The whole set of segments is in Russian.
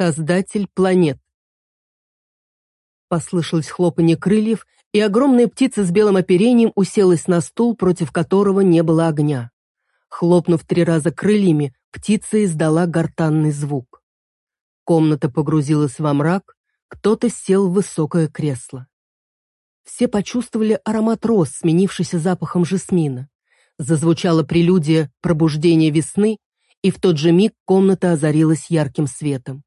Создатель планет. Послышалось хлопанье крыльев, и огромная птица с белым оперением уселась на стул, против которого не было огня. Хлопнув три раза крыльями, птица издала гортанный звук. Комната погрузилась во мрак, кто-то сел в высокое кресло. Все почувствовали аромат роз, сменившийся запахом жасмина. Зазвучала прелюдия пробуждения весны, и в тот же миг комната озарилась ярким светом.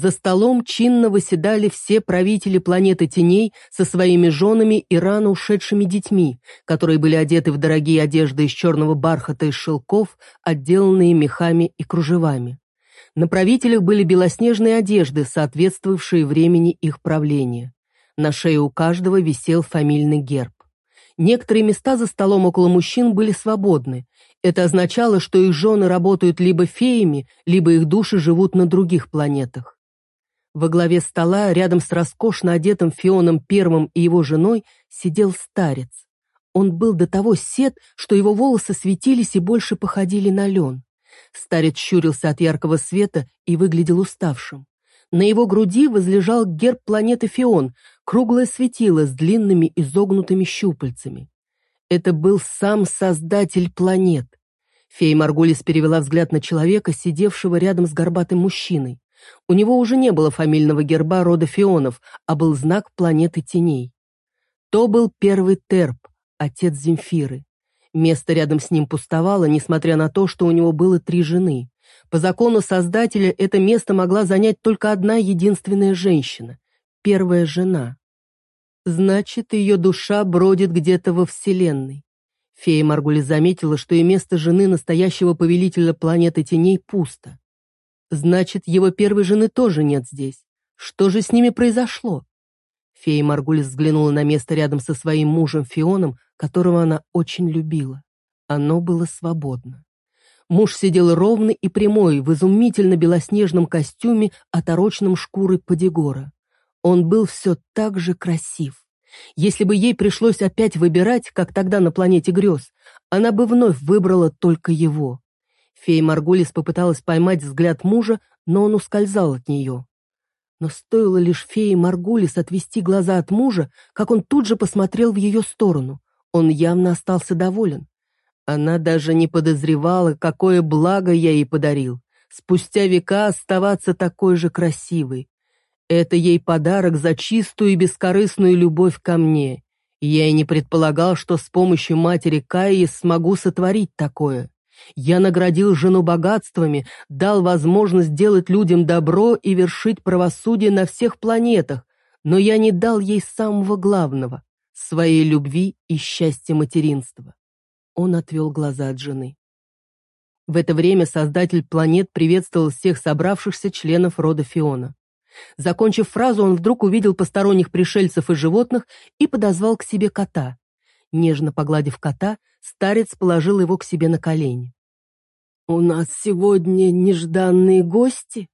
За столом чинно выседали все правители планеты теней со своими женами и рано ушедшими детьми, которые были одеты в дорогие одежды из черного бархата и шелков, отделанные мехами и кружевами. На правителях были белоснежные одежды, соответствовавшие времени их правления. На шее у каждого висел фамильный герб. Некоторые места за столом около мужчин были свободны. Это означало, что их жены работают либо феями, либо их души живут на других планетах. Во главе стола, рядом с роскошно одетым Фионом Первым и его женой, сидел старец. Он был до того сед, что его волосы светились и больше походили на лен. Старец щурился от яркого света и выглядел уставшим. На его груди возлежал герб планеты Фион, круглое светило с длинными изогнутыми щупальцами. Это был сам создатель планет. Фея Маргулис перевела взгляд на человека, сидевшего рядом с горбатым мужчиной. У него уже не было фамильного герба рода Фионов, а был знак планеты теней. То был первый Терп, отец Земфиры. Место рядом с ним пустовало, несмотря на то, что у него было три жены. По закону Создателя это место могла занять только одна единственная женщина — первая жена. Значит, ее душа бродит где-то во Вселенной. Фея Маргули заметила, что и место жены настоящего повелителя планеты теней пусто. Значит, его первой жены тоже нет здесь. Что же с ними произошло? Фея Маргулис взглянула на место рядом со своим мужем Фионом, которого она очень любила. Оно было свободно. Муж сидел ровный и прямой, в изумительно белоснежном костюме, отороченном шкурой подигора. Он был все так же красив. Если бы ей пришлось опять выбирать, как тогда на планете грез, она бы вновь выбрала только его. Фея Маргулис попыталась поймать взгляд мужа, но он ускользал от нее. Но стоило лишь фее Маргулис отвести глаза от мужа, как он тут же посмотрел в ее сторону. Он явно остался доволен. Она даже не подозревала, какое благо я ей подарил. Спустя века оставаться такой же красивой. Это ей подарок за чистую и бескорыстную любовь ко мне. Я и не предполагал, что с помощью матери Каи смогу сотворить такое. Я наградил жену богатствами, дал возможность делать людям добро и вершить правосудие на всех планетах, но я не дал ей самого главного — своей любви и счастья материнства. Он отвел глаза от жены. В это время создатель планет приветствовал всех собравшихся членов рода Фиона. Закончив фразу, он вдруг увидел посторонних пришельцев и животных и подозвал к себе кота. Нежно погладив кота, старец положил его к себе на колени. «У нас сегодня нежданные гости.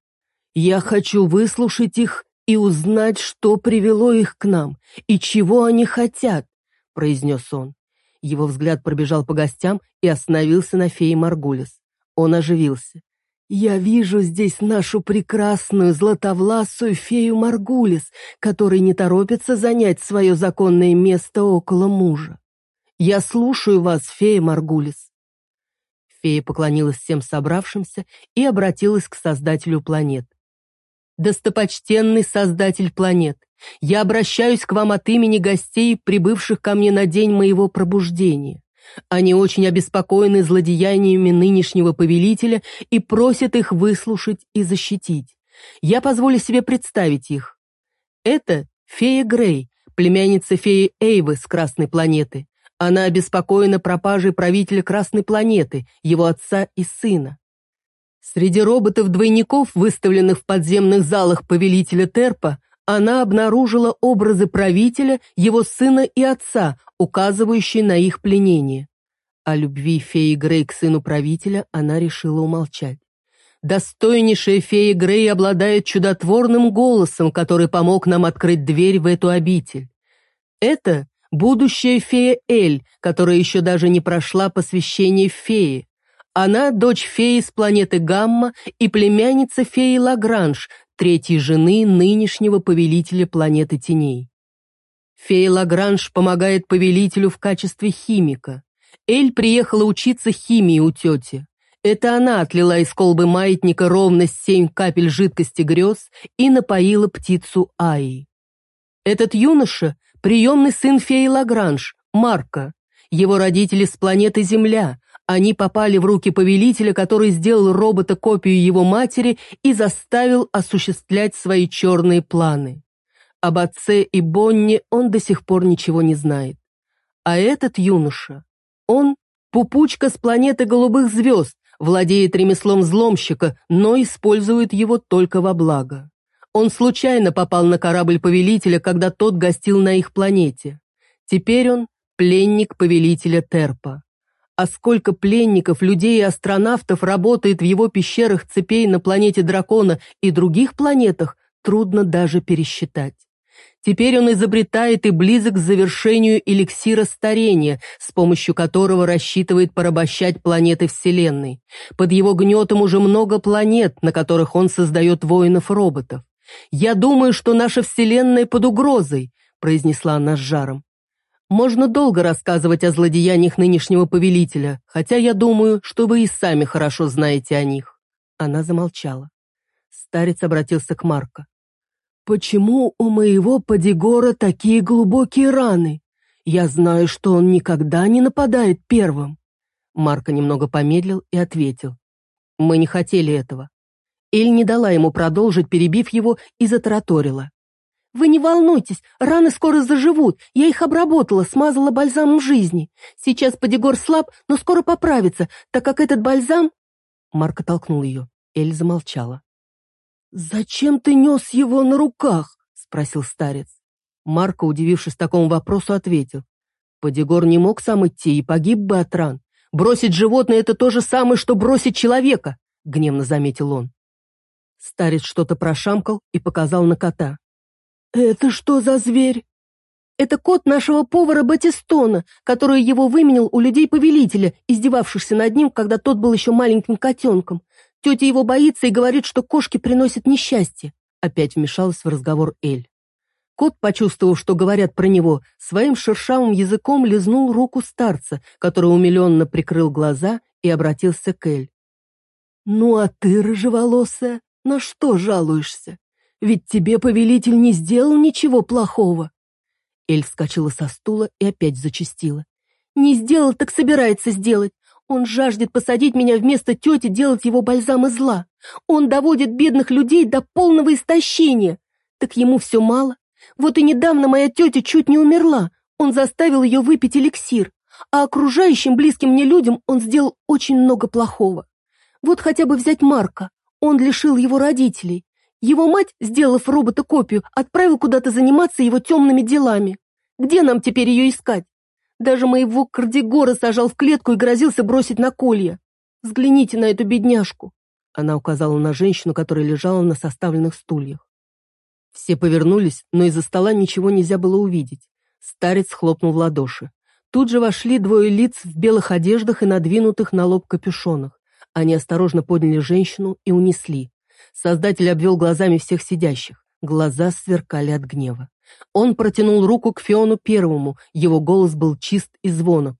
Я хочу выслушать их и узнать, что привело их к нам и чего они хотят», — произнес он. Его взгляд пробежал по гостям и остановился на фее Маргулис. Он оживился. «Я вижу здесь нашу прекрасную златовласую фею Маргулис, которая не торопится занять свое законное место около мужа. Я слушаю вас, фея Маргулис». Фея поклонилась всем собравшимся и обратилась к создателю планет. «Достопочтенный создатель планет, я обращаюсь к вам от имени гостей, прибывших ко мне на день моего пробуждения. Они очень обеспокоены злодеяниями нынешнего повелителя и просят их выслушать и защитить. Я позволю себе представить их. Это фея Грей, племянница феи Эйвы с Красной планеты. Она обеспокоена пропажей правителя Красной планеты, его отца и сына. Среди роботов-двойников, выставленных в подземных залах повелителя Терпа, она обнаружила образы правителя, его сына и отца, указывающие на их пленение. О любви феи Грей к сыну правителя она решила умолчать. Достойнейшая фея Грей обладает чудотворным голосом, который помог нам открыть дверь в эту обитель. Это будущая фея Эль, которая еще даже не прошла посвящение феи. Она дочь феи с планеты Гамма и племянница феи Лагранж, третьей жены нынешнего повелителя планеты теней. Фея Лагранж помогает повелителю в качестве химика. Эль приехала учиться химии у тети. Это она отлила из колбы маятника ровно семь капель жидкости грез и напоила птицу Аи. Этот юноша – приемный сын феи Лагранж, Марка. Его родители с планеты Земля. Они попали в руки повелителя, который сделал робота-копию его матери и заставил осуществлять свои черные планы. Об отце и Бонне он до сих пор ничего не знает. А этот юноша, он – пупучка с планеты голубых звезд, владеет ремеслом взломщика, но использует его только во благо. Он случайно попал на корабль повелителя, когда тот гостил на их планете. Теперь он пленник повелителя Терпа. А сколько пленников, людей и астронавтов работает в его пещерах цепей на планете Дракона и других планетах, трудно даже пересчитать. Теперь он изобретает и близок к завершению эликсира старения, с помощью которого рассчитывает порабощать планеты Вселенной. Под его гнетом уже много планет, на которых он создает воинов-роботов. «Я думаю, что наша Вселенная под угрозой», — произнесла она с жаром. «Можно долго рассказывать о злодеяниях нынешнего повелителя, хотя я думаю, что вы и сами хорошо знаете о них». Она замолчала. Старец обратился к Марко. «Почему у моего Падигора такие глубокие раны? Я знаю, что он никогда не нападает первым». Марко немного помедлил и ответил. «Мы не хотели этого». Эль не дала ему продолжить, перебив его, и затараторила. «Вы не волнуйтесь, раны скоро заживут. Я их обработала, смазала бальзамом жизни. Сейчас Падигор слаб, но скоро поправится, так как этот бальзам...» Марко толкнул ее. Эль замолчала. «Зачем ты нес его на руках?» — спросил старец. Марко, удивившись такому вопросу, ответил. Падигор не мог сам идти и погиб бы от ран. Бросить животное — это то же самое, что бросить человека, — гневно заметил он. Старец что-то прошамкал и показал на кота. «Это что за зверь?» «Это кот нашего повара Батистона, который его выменил у людей-повелителя, издевавшихся над ним, когда тот был еще маленьким котенком. Тетя его боится и говорит, что кошки приносят несчастье. Опять вмешалась в разговор Эль. Кот, почувствовав, что говорят про него, своим шершавым языком лизнул руку старца, который умиленно прикрыл глаза и обратился к Эль. «Ну а ты, рыжеволосая, на что жалуешься? Ведь тебе повелитель не сделал ничего плохого». Эль вскочила со стула и опять зачастила. «Не сделал, так собирается сделать. Он жаждет посадить меня вместо тети делать его бальзам из зла. Он доводит бедных людей до полного истощения. Так ему все мало. Вот и недавно моя тетя чуть не умерла. Он заставил ее выпить эликсир. А окружающим близким мне людям он сделал очень много плохого. Вот хотя бы взять Марка. Он лишил его родителей. Его мать, сделав робота-копию, отправил куда-то заниматься его темными делами. Где нам теперь ее искать? Даже моего кардигора сажал в клетку и грозился бросить на колья. Взгляните на эту бедняжку. Она указала на женщину, которая лежала на составленных стульях. Все повернулись, но из-за стола ничего нельзя было увидеть. Старец хлопнул в ладоши. Тут же вошли двое лиц в белых одеждах и надвинутых на лоб капюшонах. Они осторожно подняли женщину и унесли. Создатель обвел глазами всех сидящих. Глаза сверкали от гнева. Он протянул руку к Фиону Первому, его голос был чист и звонок.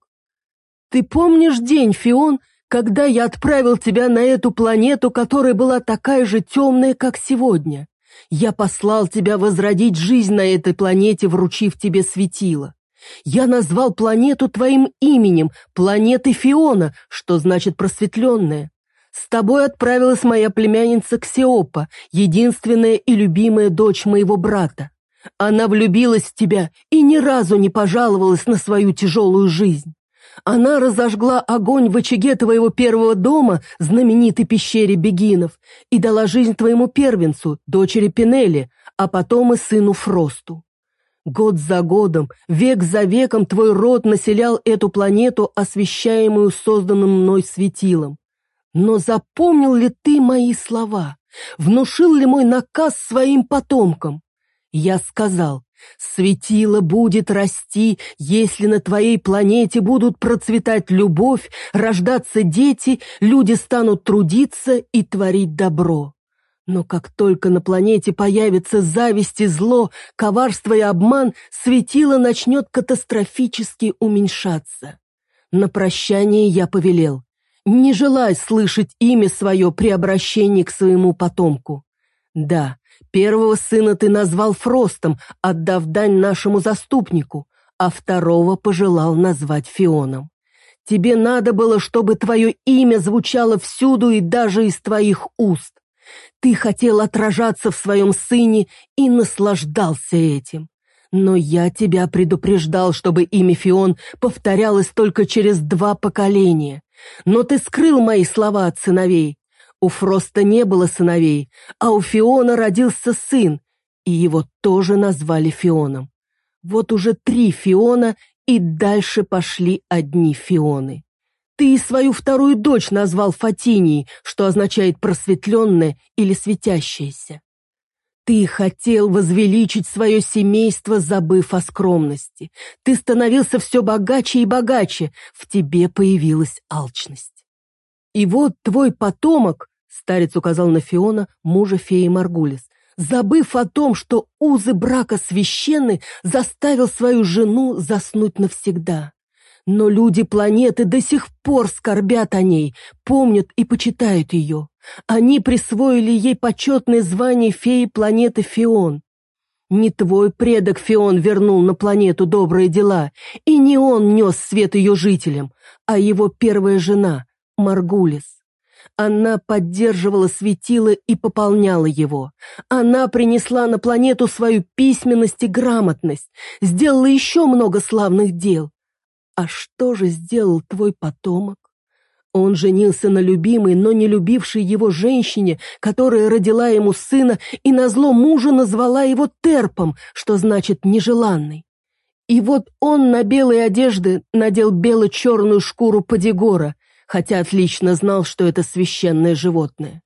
«Ты помнишь день, Фион, когда я отправил тебя на эту планету, которая была такая же темная, как сегодня? Я послал тебя возродить жизнь на этой планете, вручив тебе светило. Я назвал планету твоим именем, планеты Фиона, что значит просветленная. С тобой отправилась моя племянница Ксиопа, единственная и любимая дочь моего брата. Она влюбилась в тебя и ни разу не пожаловалась на свою тяжелую жизнь. Она разожгла огонь в очаге твоего первого дома, знаменитой пещере бегинов, и дала жизнь твоему первенцу, дочери Пинели, а потом и сыну Фросту. Год за годом, век за веком твой род населял эту планету, освещаемую созданным мной светилом. Но запомнил ли ты мои слова? Внушил ли мой наказ своим потомкам? Я сказал, светило будет расти, если на твоей планете будут процветать любовь, рождаться дети, люди станут трудиться и творить добро. Но как только на планете появится зависть и зло, коварство и обман, светило начнет катастрофически уменьшаться. На прощание я повелел. Не желай слышать имя свое при обращении к своему потомку. Да, первого сына ты назвал Фростом, отдав дань нашему заступнику, а второго пожелал назвать Фионом. Тебе надо было, чтобы твое имя звучало всюду и даже из твоих уст. Ты хотел отражаться в своем сыне и наслаждался этим. Но я тебя предупреждал, чтобы имя Фион повторялось только через два поколения. Но ты скрыл мои слова от сыновей. У Фроста не было сыновей, а у Фиона родился сын, и его тоже назвали Фионом. Вот уже три Фиона, и дальше пошли одни Фионы. Ты свою вторую дочь назвал Фатинией, что означает просветленная или светящаяся. Ты хотел возвеличить свое семейство, забыв о скромности. Ты становился все богаче и богаче, в тебе появилась алчность. И вот твой потомок, старец указал на Фиона, мужа феи Маргулис, забыв о том, что узы брака священны, заставил свою жену заснуть навсегда. Но люди планеты до сих пор скорбят о ней, помнят и почитают ее. Они присвоили ей почетное звание феи планеты Фион. Не твой предок Фион вернул на планету добрые дела, и не он нес свет ее жителям, а его первая жена, Маргулис. Она поддерживала светило и пополняла его. Она принесла на планету свою письменность и грамотность, сделала еще много славных дел. А что же сделал твой потомок? Он женился на любимой, но не любившей его женщине, которая родила ему сына и назло мужа назвала его терпом, что значит нежеланный. И вот он на белой одежды надел бело-черную шкуру падигора, хотя отлично знал, что это священное животное.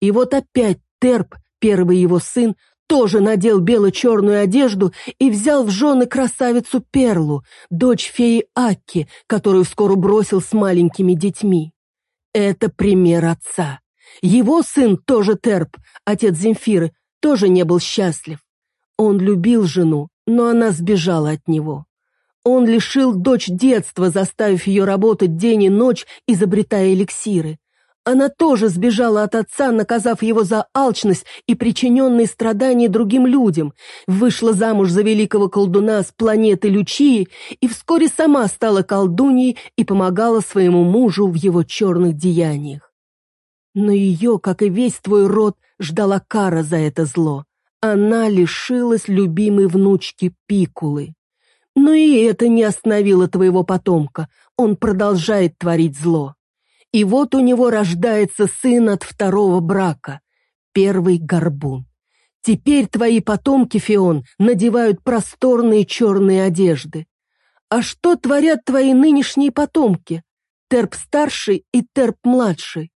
И вот опять Терп, первый его сын, тоже надел бело-черную одежду и взял в жены красавицу Перлу, дочь феи Акки, которую скоро бросил с маленькими детьми. Это пример отца. Его сын тоже Терп, отец Земфиры, тоже не был счастлив. Он любил жену, но она сбежала от него. Он лишил дочь детства, заставив ее работать день и ночь, изобретая эликсиры. Она тоже сбежала от отца, наказав его за алчность и причиненные страдания другим людям, вышла замуж за великого колдуна с планеты Лючии и вскоре сама стала колдуньей и помогала своему мужу в его черных деяниях. Но ее, как и весь твой род, ждала кара за это зло. Она лишилась любимой внучки Пикулы. Но и это не остановило твоего потомка, он продолжает творить зло. И вот у него рождается сын от второго брака, первый горбун. Теперь твои потомки, Фион, надевают просторные черные одежды. А что творят твои нынешние потомки? Терп-старший и Терп-младший.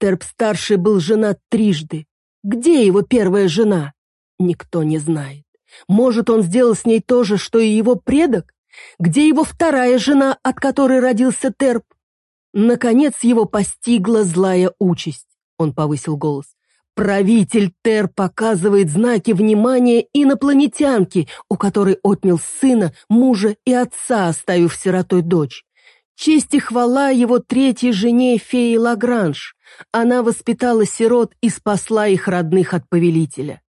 Терп-старший был женат трижды. Где его первая жена? Никто не знает. Может, он сделал с ней то же, что и его предок? Где его вторая жена, от которой родился Терп? Наконец его постигла злая участь. Он повысил голос. Правитель Тер показывает знаки внимания инопланетянке, у которой отнял сына, мужа и отца, оставив сиротой дочь. Честь и хвала его третьей жене феи Лагранж. Она воспитала сирот и спасла их родных от повелителя.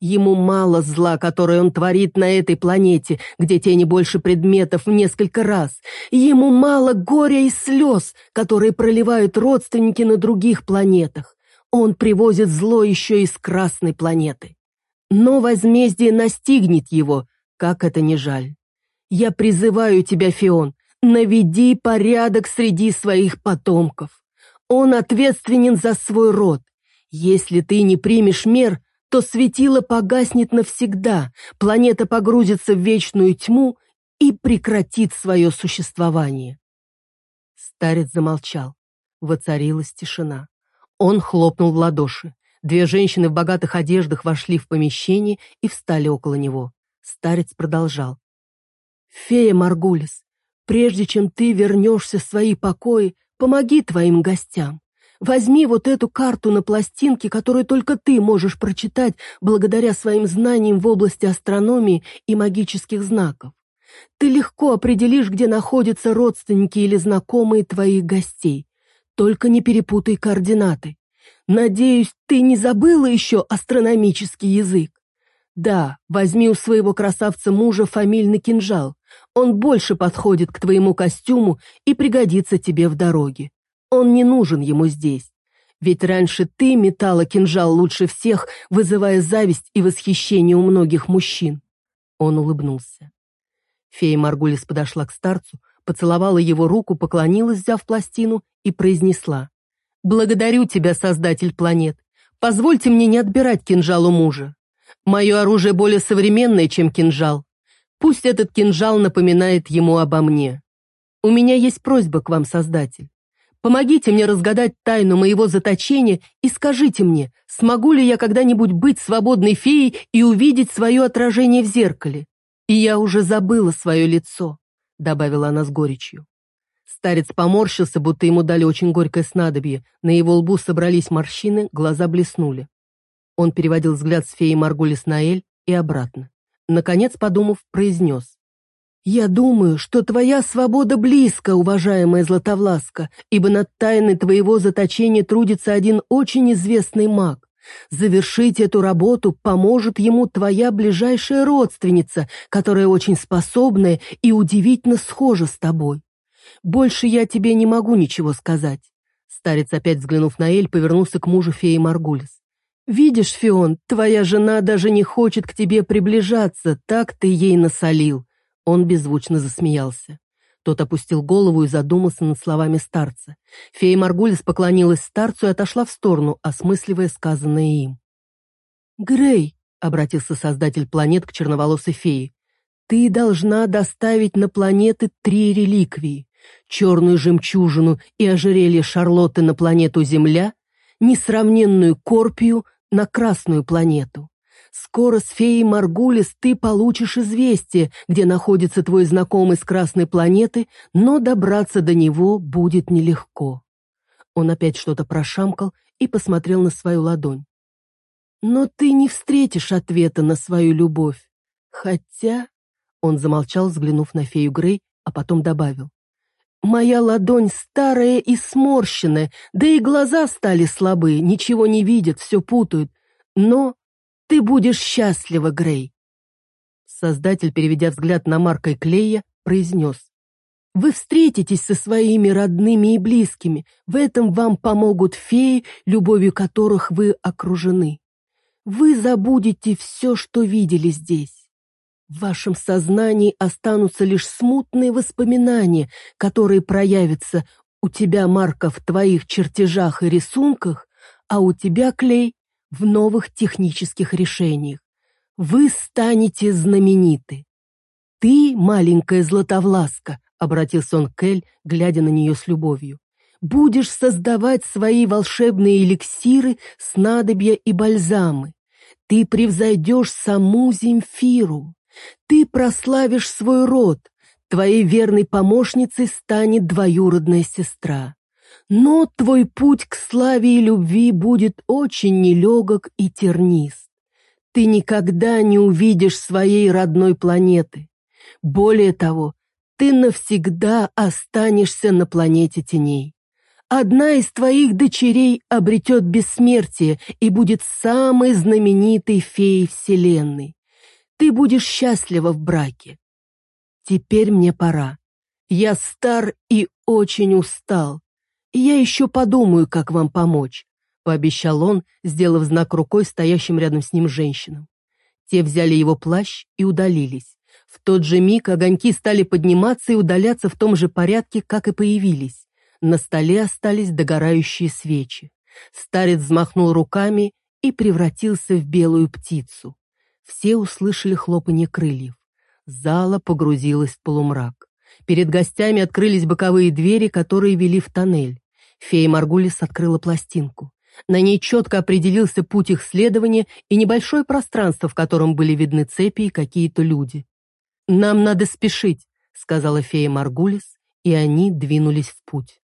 Ему мало зла, которое он творит на этой планете, где тени больше предметов в несколько раз. Ему мало горя и слез, которые проливают родственники на других планетах. Он привозит зло еще из красной планеты. Но возмездие настигнет его, как это не жаль. Я призываю тебя, Фион, наведи порядок среди своих потомков. Он ответственен за свой род. Если ты не примешь мер, то светило погаснет навсегда, планета погрузится в вечную тьму и прекратит свое существование. Старец замолчал. Воцарилась тишина. Он хлопнул в ладоши. Две женщины в богатых одеждах вошли в помещение и встали около него. Старец продолжал. «Фея Маргулис, прежде чем ты вернешься в свои покои, помоги твоим гостям. Возьми вот эту карту на пластинке, которую только ты можешь прочитать благодаря своим знаниям в области астрономии и магических знаков. Ты легко определишь, где находятся родственники или знакомые твоих гостей. Только не перепутай координаты. Надеюсь, ты не забыла еще астрономический язык? Да, возьми у своего красавца мужа фамильный кинжал. Он больше подходит к твоему костюму и пригодится тебе в дороге. Он не нужен ему здесь. Ведь раньше ты метала кинжал лучше всех, вызывая зависть и восхищение у многих мужчин. Он улыбнулся. Фея Маргулис подошла к старцу, поцеловала его руку, поклонилась, взяв пластину, и произнесла. «Благодарю тебя, создатель планет. Позвольте мне не отбирать кинжал у мужа. Мое оружие более современное, чем кинжал. Пусть этот кинжал напоминает ему обо мне. У меня есть просьба к вам, создатель. Помогите мне разгадать тайну моего заточения и скажите мне, смогу ли я когда-нибудь быть свободной феей и увидеть свое отражение в зеркале? И я уже забыла свое лицо», — добавила она с горечью. Старец поморщился, будто ему дали очень горькое снадобье. На его лбу собрались морщины, глаза блеснули. Он переводил взгляд с феи Маргулис на Эль и обратно. Наконец, подумав, произнес. «Я думаю, что твоя свобода близка, уважаемая Златовласка, ибо над тайной твоего заточения трудится один очень известный маг. Завершить эту работу поможет ему твоя ближайшая родственница, которая очень способная и удивительно схожа с тобой. Больше я тебе не могу ничего сказать. Старец, опять взглянув на Эль, повернулся к мужу феи Маргулис. «Видишь, Фион, твоя жена даже не хочет к тебе приближаться, так ты ей насолил». Он беззвучно засмеялся. Тот опустил голову и задумался над словами старца. Фея Маргулис поклонилась старцу и отошла в сторону, осмысливая сказанное им. «Грей», — обратился создатель планет к черноволосой фее, «ты должна доставить на планеты три реликвии — черную жемчужину и ожерелье Шарлотты на планету Земля, несравненную Корпию на Красную планету. Скоро с феей Маргулис ты получишь известие, где находится твой знакомый с Красной планеты, но добраться до него будет нелегко. Он опять что-то прошамкал и посмотрел на свою ладонь. Но ты не встретишь ответа на свою любовь. Хотя... Он замолчал, взглянув на фею Грей, а потом добавил. Моя ладонь старая и сморщенная, да и глаза стали слабые, ничего не видят, все путают. Но ты будешь счастлива, Грей. Создатель, переведя взгляд на Марка и Клея, произнес. Вы встретитесь со своими родными и близкими. В этом вам помогут феи, любовью которых вы окружены. Вы забудете все, что видели здесь. В вашем сознании останутся лишь смутные воспоминания, которые проявятся у тебя, Марка, в твоих чертежах и рисунках, а у тебя, Клей, в новых технических решениях. Вы станете знамениты. Ты, маленькая Златовласка, обратился он к Эль, глядя на нее с любовью, будешь создавать свои волшебные эликсиры, снадобья и бальзамы. Ты превзойдешь саму Земфиру. Ты прославишь свой род. Твоей верной помощницей станет двоюродная сестра. Но твой путь к славе и любви будет очень нелегок и тернист. Ты никогда не увидишь своей родной планеты. Более того, ты навсегда останешься на планете теней. Одна из твоих дочерей обретет бессмертие и будет самой знаменитой феей Вселенной. Ты будешь счастлива в браке. Теперь мне пора. Я стар и очень устал. «Я еще подумаю, как вам помочь», — пообещал он, сделав знак рукой стоящим рядом с ним женщинам. Те взяли его плащ и удалились. В тот же миг огоньки стали подниматься и удаляться в том же порядке, как и появились. На столе остались догорающие свечи. Старец взмахнул руками и превратился в белую птицу. Все услышали хлопанье крыльев. Зала погрузилась в полумрак. Перед гостями открылись боковые двери, которые вели в тоннель. Фея Маргулис открыла пластинку. На ней четко определился путь их следования и небольшое пространство, в котором были видны цепи и какие-то люди. «Нам надо спешить», — сказала фея Маргулис, и они двинулись в путь.